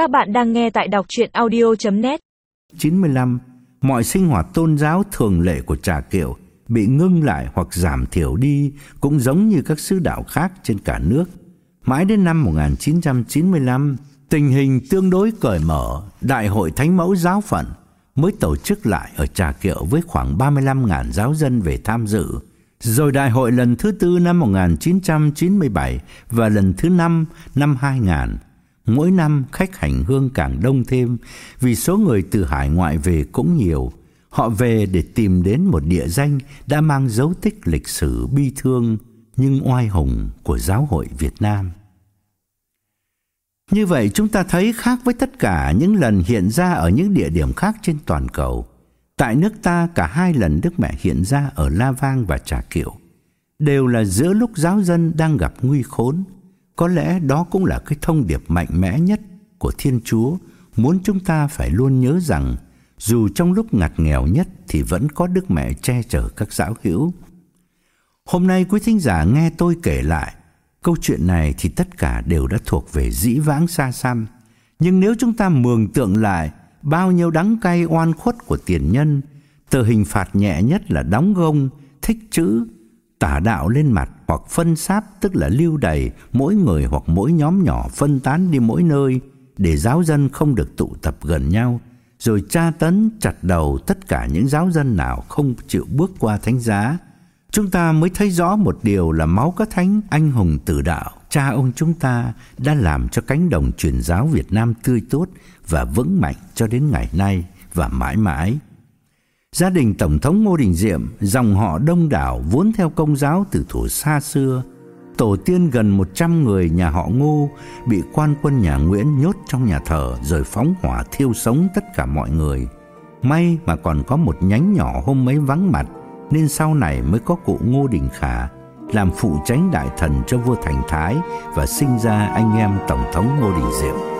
Các bạn đang nghe tại đọc chuyện audio.net 95, mọi sinh hoạt tôn giáo thường lệ của Trà Kiệu bị ngưng lại hoặc giảm thiểu đi cũng giống như các sứ đạo khác trên cả nước. Mãi đến năm 1995, tình hình tương đối cởi mở, Đại hội Thánh mẫu giáo phận mới tổ chức lại ở Trà Kiệu với khoảng 35.000 giáo dân về tham dự. Rồi đại hội lần thứ tư năm 1997 và lần thứ năm năm 2000 Mỗi năm khách hành hương càng đông thêm, vì số người từ hải ngoại về cũng nhiều. Họ về để tìm đến một địa danh đã mang dấu tích lịch sử bi thương, nhưng oai hùng của giáo hội Việt Nam. Như vậy chúng ta thấy khác với tất cả những lần hiện ra ở những địa điểm khác trên toàn cầu. Tại nước ta, cả hai lần Đức Mẹ hiện ra ở La Vang và Trà Kiệu đều là giữa lúc giáo dân đang gặp nguy khốn có lẽ đó cũng là cái thông điệp mạnh mẽ nhất của Thiên Chúa, muốn chúng ta phải luôn nhớ rằng dù trong lúc ngặt nghèo nhất thì vẫn có Đức Mẹ che chở các giáo hữu. Hôm nay quý thính giả nghe tôi kể lại câu chuyện này thì tất cả đều đã thuộc về dĩ vãng xa xăm, nhưng nếu chúng ta mường tượng lại bao nhiêu đắng cay oan khuất của tiền nhân, từ hình phạt nhẹ nhất là đóng gông, thích chữ, tả đạo lên mặt hoặc phân sáp tức là lưu đày mỗi người hoặc mỗi nhóm nhỏ phân tán đi mỗi nơi để giáo dân không được tụ tập gần nhau, rồi tra tấn chặt đầu tất cả những giáo dân nào không chịu bước qua thánh giá. Chúng ta mới thấy rõ một điều là máu các thánh anh hùng tử đạo, cha ông chúng ta đã làm cho cánh đồng truyền giáo Việt Nam tươi tốt và vững mạnh cho đến ngày nay và mãi mãi. Gia đình Tổng thống Ngô Đình Diệm, dòng họ đông đảo vốn theo công giáo từ thuở xa xưa. Tổ tiên gần 100 người nhà họ Ngô bị quan quân nhà Nguyễn nhốt trong nhà thờ rồi phóng hỏa thiêu sống tất cả mọi người. May mà còn có một nhánh nhỏ hôm mấy vắng mặt nên sau này mới có cụ Ngô Đình Khả làm phụ tránh đại thần cho vua Thành Thái và sinh ra anh em Tổng thống Ngô Đình Diệm.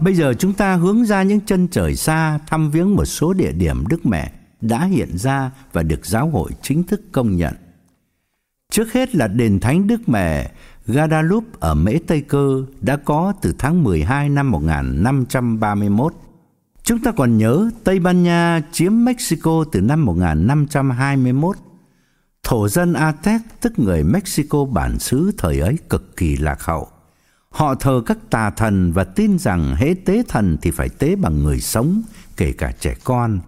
bây giờ chúng ta hướng ra những chân trời xa, thăm viếng một số địa điểm Đức Mẹ đã hiện ra và được giáo hội chính thức công nhận. Trước hết là đền thánh Đức Mẹ Guadalupe ở Mễ Tây Cơ đã có từ tháng 12 năm 1531. Chúng ta còn nhớ Tây Ban Nha chiếm Mexico từ năm 1521. Thổ dân Aztec tức người Mexico bản xứ thời ấy cực kỳ lạc hậu Họ thờ các tà thần và tin rằng hễ tế thần thì phải tế bằng người sống, kể cả trẻ con.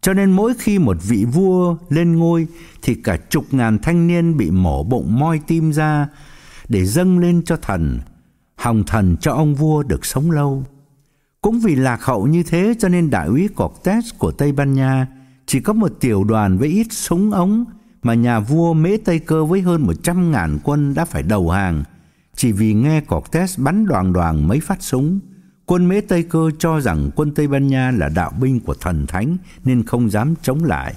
Cho nên mỗi khi một vị vua lên ngôi thì cả chục ngàn thanh niên bị mổ bụng moi tim ra để dâng lên cho thần, hòng thần cho ông vua được sống lâu. Cũng vì lạc hậu như thế cho nên đại úy Cortes của Tây Ban Nha chỉ có một tiểu đoàn với ít súng ống mà nhà vua Mễ Tây Cơ với hơn một trăm ngàn quân đã phải đầu hàng – chỉ vì nghe Cortes bắn đoàn đoàn mấy phát súng. Quân Mễ Tây Cơ cho rằng quân Tây Ban Nha là đạo binh của thần thánh nên không dám chống lại.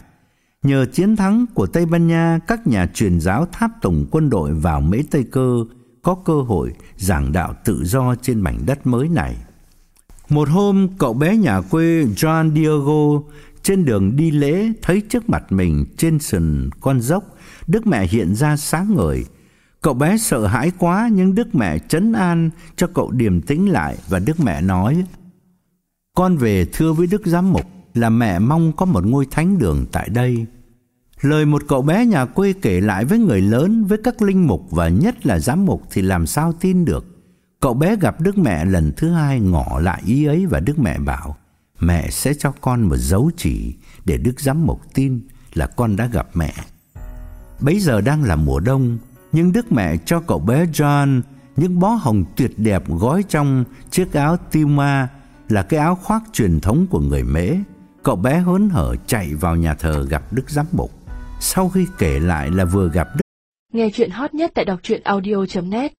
Nhờ chiến thắng của Tây Ban Nha, các nhà truyền giáo tháp tùng quân đội vào Mễ Tây Cơ có cơ hội giảng đạo tự do trên mảnh đất mới này. Một hôm, cậu bé nhà quê John Diego trên đường đi lễ thấy trước mặt mình trên sườn con dốc, Đức Mẹ hiện ra sáng ngời, Cậu bé sợ hãi quá nhưng Đức Mẹ trấn an cho cậu điềm tĩnh lại và Đức Mẹ nói: "Con về thưa với Đức giám mục là mẹ mong có một ngôi thánh đường tại đây." Lời một cậu bé nhà quê kể lại với người lớn, với các linh mục và nhất là giám mục thì làm sao tin được. Cậu bé gặp Đức Mẹ lần thứ hai ngỏ lại ý ấy và Đức Mẹ bảo: "Mẹ sẽ cho con một dấu chỉ để Đức giám mục tin là con đã gặp mẹ." Bấy giờ đang là mùa đông, nhưng Đức Mẹ cho cậu bé John những bó hồng tuyệt đẹp gói trong chiếc áo Tima là cái áo khoác truyền thống của người Mễ Cậu bé hớn hở chạy vào nhà thờ gặp Đức Giám Mục. Sau khi kể lại là vừa gặp Đức Nghe chuyện hot nhất tại đọc truyện audio.net